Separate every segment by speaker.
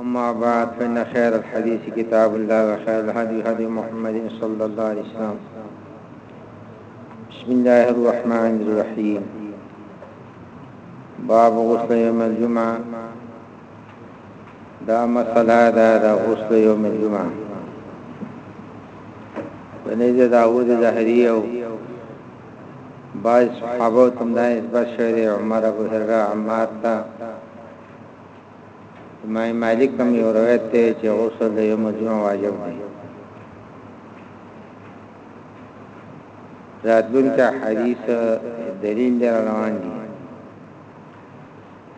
Speaker 1: أما بعد فإن خير الحديث كتاب الله وخير الهدي هدي محمد صلى الله عليه وسلم بسم الله الرحمن الرحيم باب غسل يوم الجمعة دام صلاة دا غسل يوم الجمعة ونجد داود زهري بعض صحابه تم دا اثبات شوی دی عمر ابو هرره عمار تا امام مالک هم یو روایت ته چې غسل د یوم الجمعه واجب دی راتلون کا حدیث دلیل در روان دی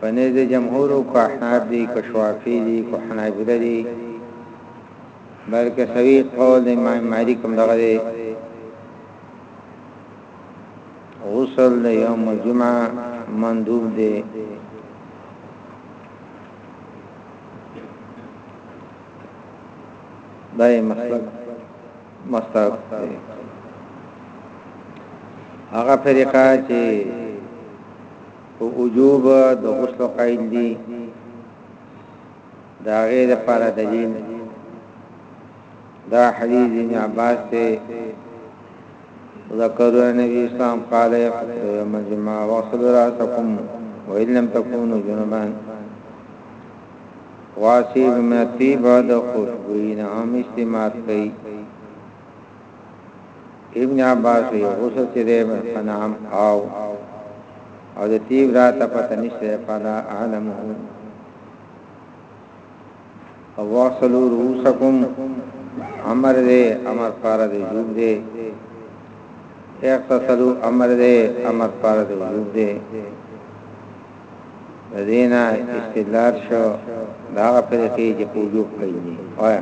Speaker 1: پنه د جمهور او احناف دی کشوافی دی کو حنابلہ دی بلکې سوي قول امام مالک هم دغه غسل د یوم الجمعه مندوب دی دای مخلوق مستحب دی هغه فرقه چې او وجوب د غسل قائل دي دا غیر لپاره دلیل دا حدیث ابن عباس ته ذکر نبی اسلام قال یوم الجمعه وصل راسکم وان لم تكونوا جنبا واسی بما طیب د خوشبوئی نام استعمال کئ ابن عباس یو غسل چې دی فنام او او د تیب را ته پته نشته فلا اعلمه فواصلو رؤوسکم امر دې امر پاره دې وجوب دې اغتسلو امر دې امر پاره دې وجوب دې دینا استدلال شو دا په کې چې وجوب کوي وایا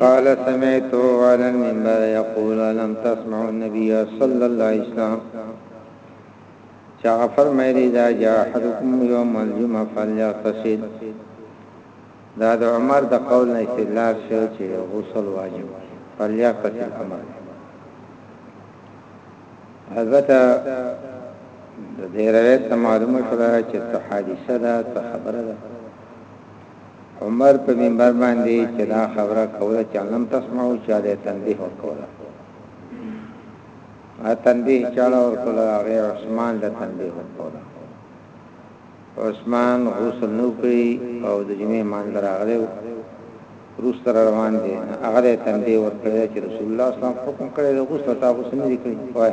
Speaker 2: قال سمعت
Speaker 1: على المنبر يقول لم تسمع النبي صلى الله عليه وسلم چې هغه فرمایلي، اذا جاء احدکم یوم الجمعة فلیغتسل، دا د عمر د قول نه استدلال شو چې غسل واجب دی، فلیغتسل امر دی. البته د دې روایت نه معلومه شوه چې څه حادثه ده څه خبره ده عمر په منبر باندې چې دا خبره کوله چې لم تسمعوا چې دا تنبیه وکړه تنبیه چاله ورکړه هغه عثمان له تنبیه ورکړه عثمان غسل نو کړی او د جمعې مان دراغله روس تر روان دي هغه له تنبیه ورکړه چې رسول الله صلی الله علیه وسلم حکم کړی د غسل تا غسل نه کړی وای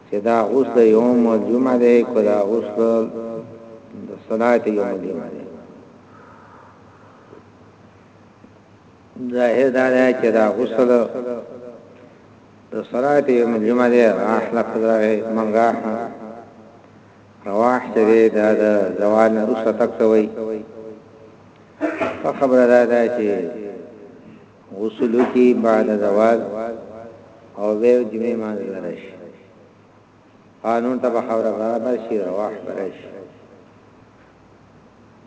Speaker 1: چه دا اوس د یوم الجمعه دی که دا اوس د صلات یوم الجمعه دی ظاهر دا دی چه دا اوس د صلات یوم الجمعه دی راح لفظ راغی من راح رواح چه دی دا د زوال نه روسته تک سوی فخبر دا دی چه غسل کی بعد زوال او به جمعه مانځ لرش قانون ته به خبره برابر شي رواح برش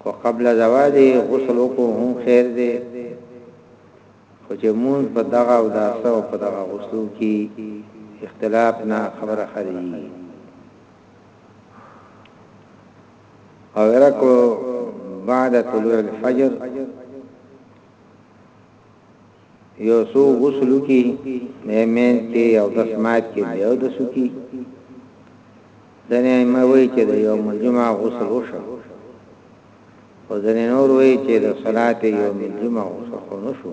Speaker 1: کو قبل زوال غسل کو هم خیر دی خو چې مون په دغه او داسه او په دغه غسل کی اختلاف نه خبره خرجي او رکو بعد طلوع الفجر یو سو غسلو کی میمین تی او دس مات کی یو دسو کی دنی ایمه وی چه ده یوم الجمعه غسل وشو او دنی نور وی چه ده صلاة یوم الجمعه غسل خونشو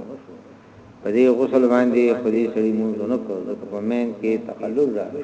Speaker 1: په دې غسل باندې خو دې سړي مونږ نه کوو ځکه په مین کې تقلل راغلی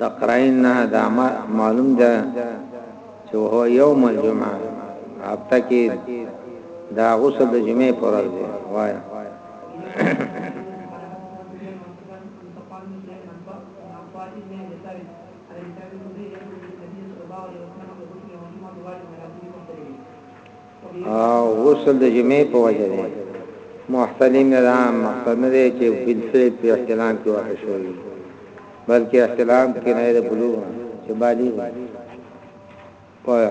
Speaker 1: د قرائن نه دا معلوم ده چې هو یوم الجمعه هفته کې دا غسل د جمعې پر ورځ دی وای غسل د جمعې په وجه دی محتلم نه مقصد نه دی چې بالفعل په احتلام کې واقع شوی بلکې احتلام کې نه دی بلوغ چې بالي پوهه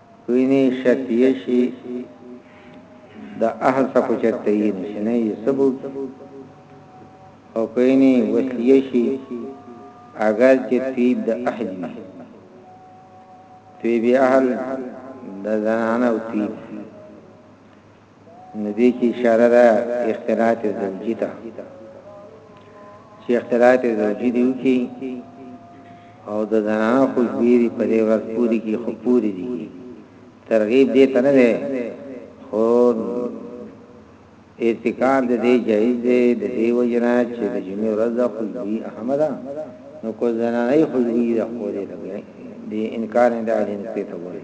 Speaker 1: وینی شک یی شی د اهل صفو چرته یی نشنه یی ثبوت او که یی وسلیه شی اګر چه طیب د اهل وی طیب اهل د زنانه او طیب نو دې کې اشاره ده اختلاط زوجي ته چې اختلاط زوجي دی وکي او د زنانه خو بیری په دې ورځ پوری کې خو پوری دي ترغیب دې ته نه ده خو اعتکاف د دې جایز دی د دې وجنا چې د جمعې ورځ د خوشبي احمد نو کو زنانه خوشبي د خوري لګي دې انکار نه ده دې ته وایي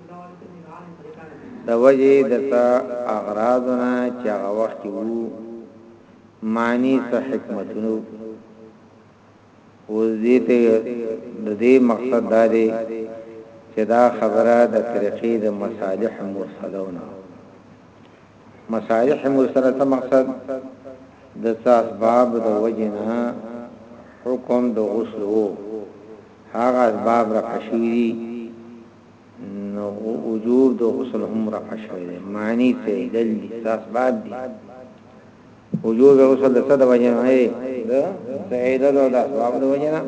Speaker 1: د وجهې د څه اغراضو نه چې هغه وخت کې وو معنی څه حکمتونو اوس دې ته د دې مقصد دا دی چې دا خبره د طریقې د مصالح مرسلونه مصالح مرسله څه مقصد د څه اسباب د وجه نه حکم د غسل وو هغه اسباب را کشوي نو وجوب د غسل هم رفع شوی دی معنی ته دل احساس بعد دی وجوب د غسل د صد وجه نه دی د سعید د اسباب د وجه نه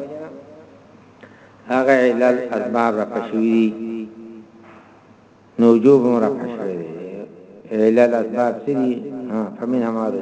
Speaker 1: هغه علل اسباب رفع شوی دی نو وجوب هم رفع شوی دی علل اسباب سری ها فمن هم دی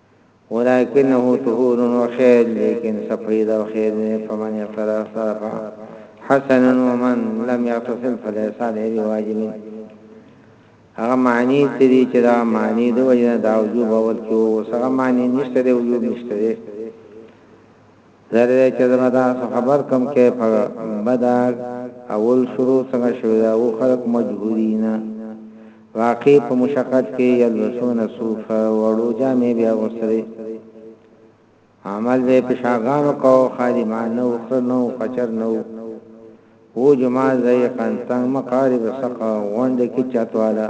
Speaker 1: ولکنه طهور وخير ليکن سپيد او خير دی فمن اغتسل اغتسل فا حسن ومن لم يغتسل فليس عليه بواجب هغه معنی تری چې دا معنی د وجنه دا وجوب اول کې او هغه معنی نشته دی وجوب نشته دی زر دی چه زما تاسو خبر کم که په بداګ اول شروع څنګه شوی دا او خلق مجهورین واقع په مشقت کې یلبسون صوف وړو جامې بیا غسرې عمل به پشاغانو کو خادمان نو خرنو خچر نو او جمعه زیقن تنگ مقارب سقا وند کی چتوالا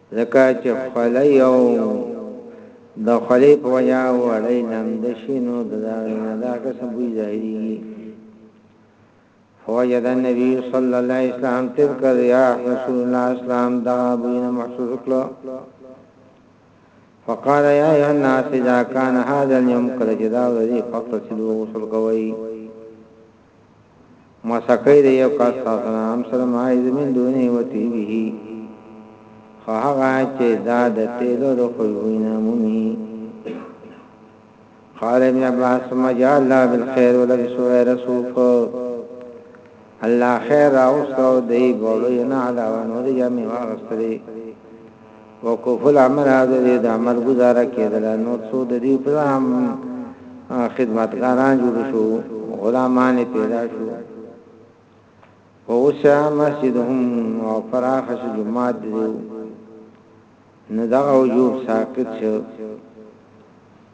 Speaker 1: ځکه چې خوله یو د خولې په وجه وړی لمد شي نو د دا قسم بوی ظاهري فوجد النبي صلی الله علیه وسلم تلک الرياح رسول الله اسلام دا بوینه محسوس کړو فقال يا ايها الناس اذا كان هذا اليوم قد جدا وري فقط سلو غسل کوي موسکۍ د یو کس تاسو نه هم سره مایز من دونه و طیبه خو هغه چې دا د تیلو د خوشبوی نه مومي قال ابن عباس ثم جاء الله بالخير ولبسوا غير صوف الله خیر راوستو دی بولو ینا علاوه نور جامع واغستلی وقوف العمل هذا دې د عمل گزاره کېدله نو څو د دې په عام خدمتګاران جوړ شو غلامان پیدا شو ووسع مسجدهم او فراخ شو جماعت دې نو دا وجوب ساقط شو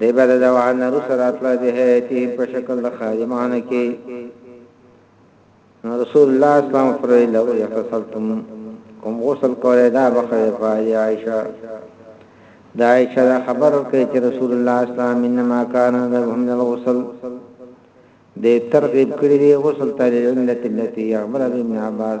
Speaker 1: دی به د وعد نه رسو راتله به هیئتهم په شکل د خادمانو کې نو رسول الله اسلام فرمایي لو یغتسلتم کوم غسل کولای دا بخیر فای عائشه دا عائشه دا خبر کوي چې رسول الله اسلام انما کان لهم الغسل د ترغیب کړی دی غسل ته علت التي يعمل ابن عباس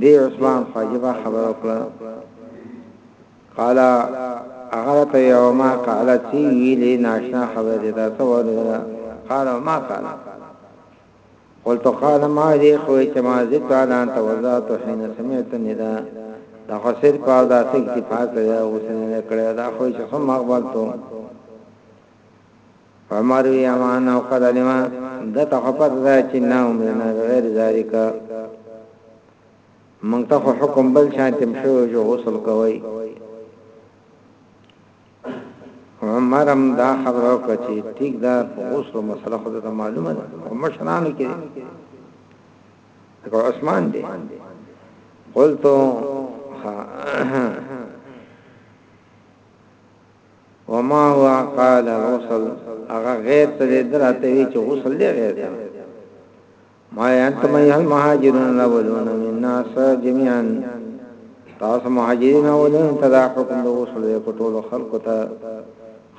Speaker 1: دی عثمان فاجبه خبر وکړه قال هغه ته یو ما قال تی ویلی ناشنا خبر دی دا څه وره قال ما قال قلت قال ما دی خو چې ما ذکر انا انت وزات حين سمعت النداء دا خو سر په دا څه اتفاق دی او سن کړه دا خو چې هم مقبل ته عمر وی امان او قد علما ده ته خو پته ده چې نا امرنا بغیر ذالک مونږ ته خو حکم بل شانتم شو جو غسل کوي عمرم دا خبرو کچی ټیک دا غسل مسله خود ته معلومه ده مشرانو کې دا عثمان دی قلت ها وما هو قال الغسل هغه غیر ته دې دراته وی چې غسل دې غیر ته ما انتم ایه المهاجرون الاولون من الناس جميعا تاسو مهاجرین اولون تدا حکم د غسل په ټولو خلکو ته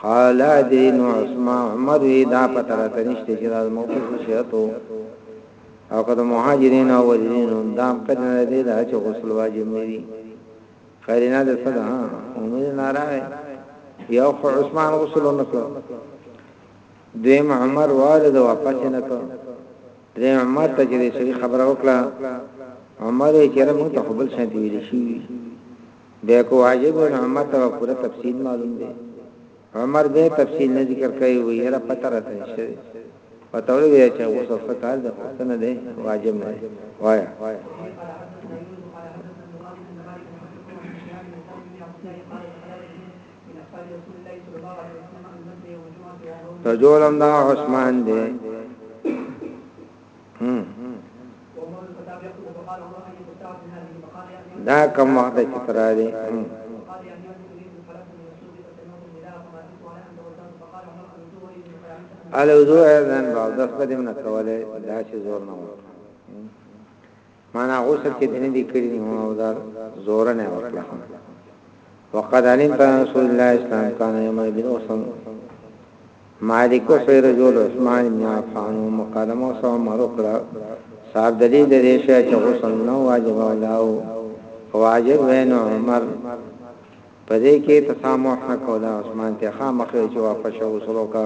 Speaker 1: قال دین عثمان عمر دا پتر ته نشته چې دا موقف شهتو او کله مهاجرین اولین دام کړه دې دا چې غسل واجب نه دي قرینه د څه ده عمر نه راغی یو خو عثمان غسل نه کړ دویم عمر والد واپس نه کړ دریم عمر ته چې سړي خبره وکړه عمر یې چیرې مو ته خپل شانتي ویل شي به کو واجب عمر ته پوره تفصیل معلوم دی عمر به تفصیل نه ذکر کوي وي یره پته راته نشته دی پته ولګی چې غوسه فکر ده غوسه نه ده واجب نه ده وایا تجولم دا عثمان دی دا کوم وخت چې تر دې الوزو اذن بعد قدم نه کوله دا چې زور نه وو مانا غسل چې دنه دي کړی نو او دار زور نه وکړه وقد علم رسول الله اسلام کان یوم بن اوسم مالک او سیر رجل عثمان بن عفان مقدمه او سو مرکړه صاحب د دې د ریشه چې غسل نو واجب ولاو واجب وین عمر پدې کې تسامح کولا عثمان ته خامخې چې واپس وصلو کا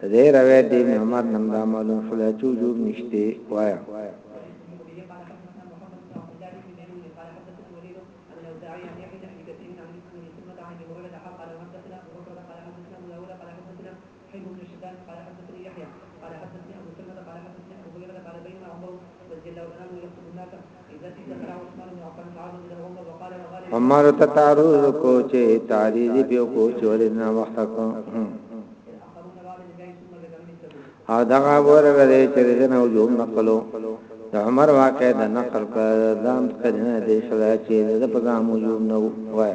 Speaker 1: د دی روایت د ابن عمر نه هم دا معلوم شول چی وجوب نشته وایه. عمر ته تعرض کو چې تعریض به کو چې ولې نه وخت کو او دا غوړ غلې چې دنه وجوم نقلو د عمر واقع د نقل پر دام کړنه دې شلا چې د پزام وجوم نو وای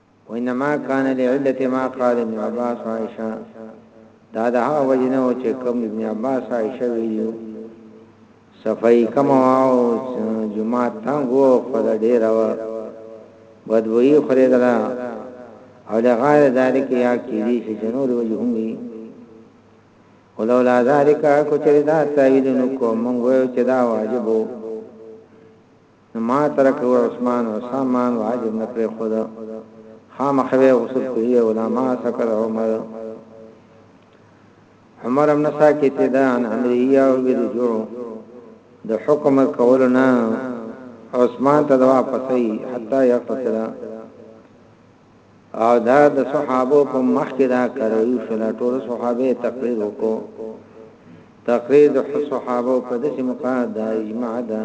Speaker 1: وانما کان لعلت ما قال ابن عباس عائشه دا د هغه وجنه او چې کوم ابن عباس عائشه ویلو صفای کما او جمعه تنګو خد ډیر و بدوی خریدلا او لغایر ذالک یا کی دی چې جنور وجه هم وی ولولا ذالک کو چې دا تعویل نو کوم مونږ چې دا واجبو نو ما ترکه عثمان او سامان واجب نه پرې خود خامخ به غسل کوي او لا ما سکر عمر عمر هم نسا کې ته دا ان امریه او برجو د حکم کولنا عثمان ته دوا پسې حتا یقتلا او دا د صحابه په مخ کې دا کړو شو دا ټول صحابه تقریر وکړو تقریر د صحابه په دې مقام دا اجماع ده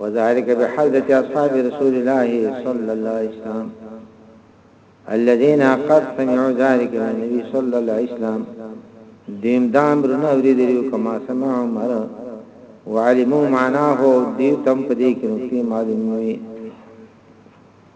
Speaker 1: وذلك بحضرت اصحاب رسول الله صلى الله عليه وسلم الذين قد سمعوا ذلك من النبي صلى الله عليه وسلم دیم دام رونه اوریدلو کما سمع عمر وعلموا معناه دیو تم پدې کې معلوموي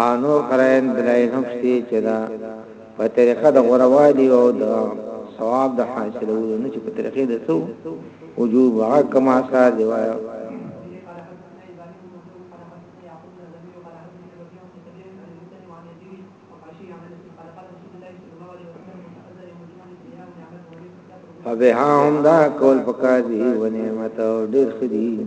Speaker 1: او نور قرائن دلائل هم شته چې دا په طریقه د غوروالي او د ثواب د حاصلولو نه چې په طریقې د سو وجوب هغه کما سره دی وایي فبها هم دا کول پکار دی و نعمت او ډیر خدي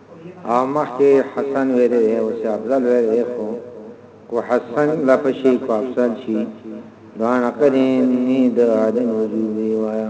Speaker 1: او مخکې حسن ویلې دی اوس افضل ویلې دی خو کو حسن لپه شي کو افضل شي دوانا قدین نی د عدم وجود دی وایا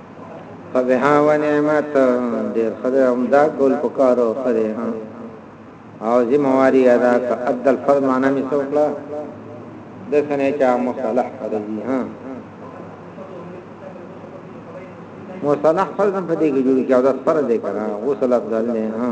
Speaker 1: فبها ونعمت ډیر خدای هم دا کول پکارو خره او ذمہ واری ادا ک عدل فرض معنا می څوکړه د سنه چا مصالح فرضی ها مصالح فرض په دې کې جوړ کې او دا فرض دی کنه غسل افضل نه ها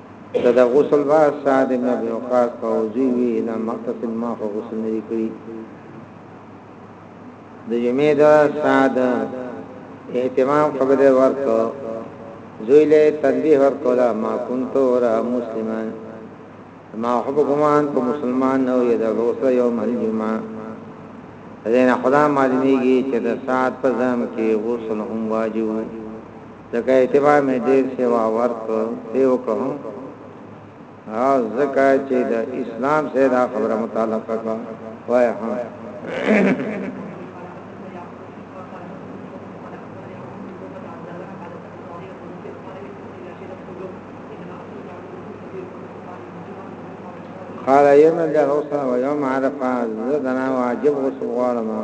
Speaker 1: که د غسل راز سعد ابن ابي وقاص په وضوی وی لا مغتسل ما خو غسل نه دی کړی د جمعې د سعد اهتمام قبل ورته زوی له تنبیه ورکولا ما كنت را مسلمان ما حب ګمان په مسلمان نو یې د غوسه یوم الجمعه زین خدا معلومیږي چې د ساعت په ځم کې غسل هم واجب ځکه اعتبار مې ډیر شی واور ته دی وکړه ها ځکه چې د اسلام سره دا خبره متعلقه کا وای ها قال يوم الجهر ويوم عرفه زدنا واجب غسل غالما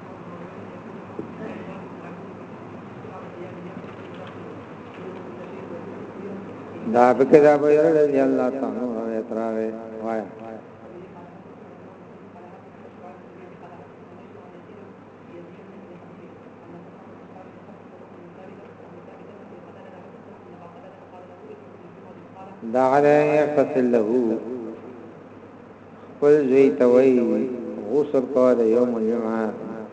Speaker 1: دا په کدا به رضی الله تعالی عنہ اعتراض وایا دا علی یقتل له خپل زوی ته وایي غسل کوه د یوم الجمعه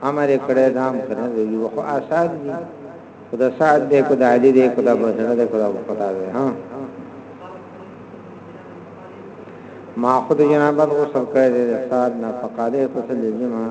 Speaker 1: امر یې کړی دا هم سنت دی وجوب خو آثار دي خو د سعد دی که د علي دی که د ابوحنیفه دی که د ابوقتاده دی ها ما خود جنابت غسل کړی دی د سعد نه فقاله غسل الجمعه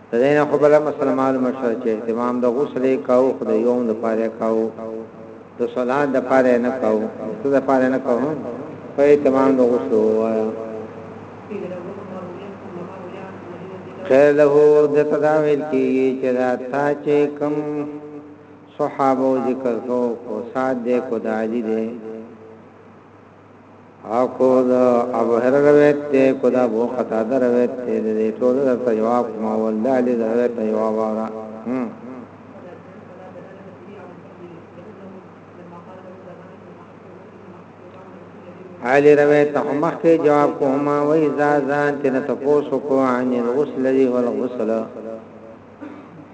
Speaker 1: د دې نه خو بله مسله معلومه شوه چې اهتمام د غسل یې کاوه خو د یوم لپاره یې کاوه د صلات لپاره یې نه کاوه څه لپاره نه کاوه په اهتمام د غسل ووایه خیر له د تداویل کیږي چې دا تا چې کم صحابه ذکر کو کو سات دې کو داجی دې اكو د ابو هر روایت ته کو دا بو خطا در روایت ته د دې ټول درته جواب ما ول دا لې روایت ته جواب اورا علی روایت ته مخ کې جواب کوما وای زازان تن تاسو کو عن الغسل دی ول غسل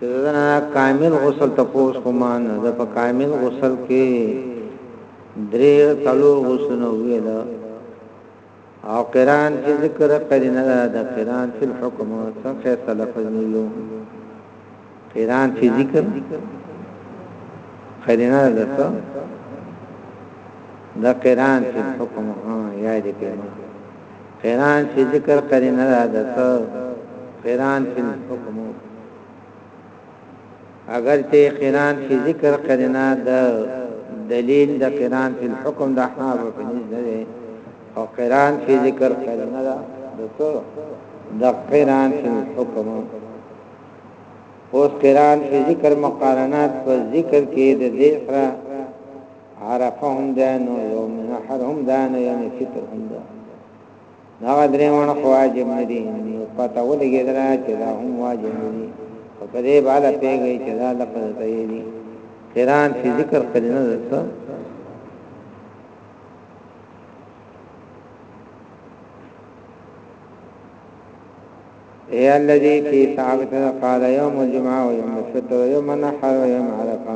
Speaker 1: زنا کامل غسل تپوس کوما نه د په کامل غسل کې درې تلو غسلونه ویل او قران چې ذکر کړی نه د قران فل حکم څخه سلفز نه یو قران چې ذکر کړی نه ده د قران فل حکم ها یاد کړئ قران فی ذکر قرینه ده د څه قران فی حکم اگر چې قران فی ذکر قرینه ده دلیل د قران فی حکم د احناف په نسبت ده او قران فی ذکر قرینه ده د څه د قران فی حکم اوس قران فی ذکر مقارنات په ذکر کې د ذکر عرفه هم ده نو يوم نحر هم ده نو يوم فطر هم ده دا غدرې مون واجب نه دي نو پته ولګي درا چې دا هم واجب نه دي او په دې بالا پیږي چې دا لپاره ته یې دي قران چې ذکر کړي نه ده اے الذی فی ثابت قال یوم الجمعه و یوم الفطر و یوم النحر و یوم عرفه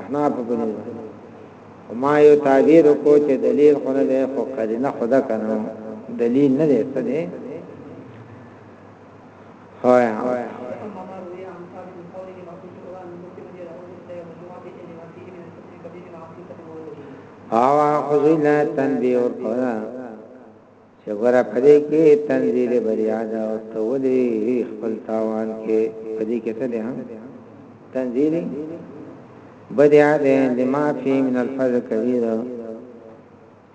Speaker 1: احناف بن وما یو تعبیر کو چې دلیل خونه ده خو قرینه خدا کنه دلیل نه دی څه دی هایا
Speaker 2: او خذینا
Speaker 1: تنبیه ورکړه چې ګوره په دې کې تنزیل بریا ده او ته ولې خپل تاوان کې په دې کې ته دې هم تنزیل بدیا ده لما فی من الفضل کبیر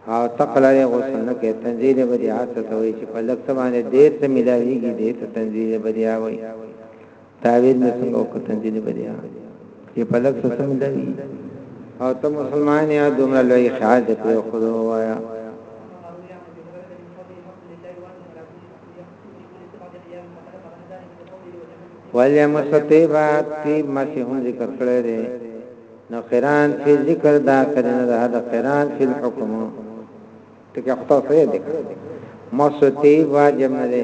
Speaker 1: او تقلل غسل نه کې تنزیل بدیا ته وایي چې په لکه باندې دې ته ملاویږي دې ته تنزیل بدیا وایي تعویل مې څنګه وکړم دې بریا کې په لږ څه سم دی او ته مسلمان یا دومره لوی خیال دې په خدای وایا ولې مستطيبات کې مشه هم ذکر کړی دی نو قران په ذکر دا کړنه ده دا قران په حکم ته کې خطا سره دی مستطيبات جمع دی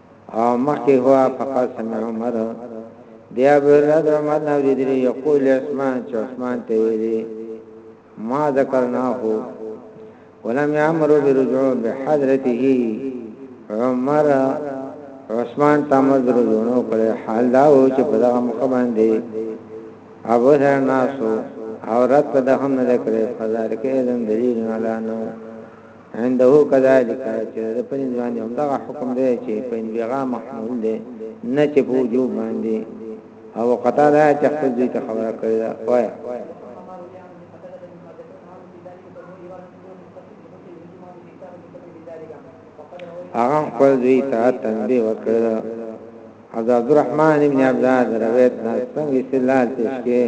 Speaker 1: او مخکې هو فقط سمع عمر دی ابو رد عمر نو دی یقول عثمان چې عثمان ته ویلي ما ذکرناه ولم يامر برجوع بحضرته عمر عثمان تامر درجونو کړي حال دا و چې په دغه مخ باندې ابو ذر ناسو او رات په دهم نه کړي فزار کې دم دلیل نه لانو عنده كذلك چې د پنځ باندې هم دا حکم دی چې په انبغا محمول دی نه چې په وجوب باندې او قطا دا چې خپل دې ته خبره کړی دا وای هغه خپل دې ته تنبيه وکړه عبد الرحمن ابن عبد الله روایت نه څنګه استدلال تشکیه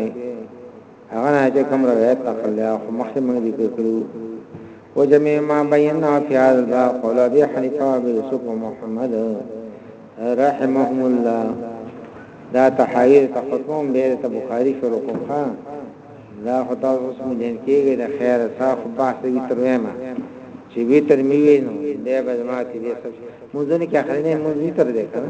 Speaker 1: هغه نه چې کوم روایت نقل له خو مخکې موږ ذکر کړو او جميع ما بينا في هذا قول ابي حنيفه ويوسف محمد رحمهم الله دا تحریر ته ختم به ته بخاری شروع کوخه دا خطا اوس مو جن کېږي د خیر صاحب بحث وی تر وېما چې وی تر میوي نو دې به ما ته دې سب مونږ نه کې اخرنه مونږ نه تر دې کړه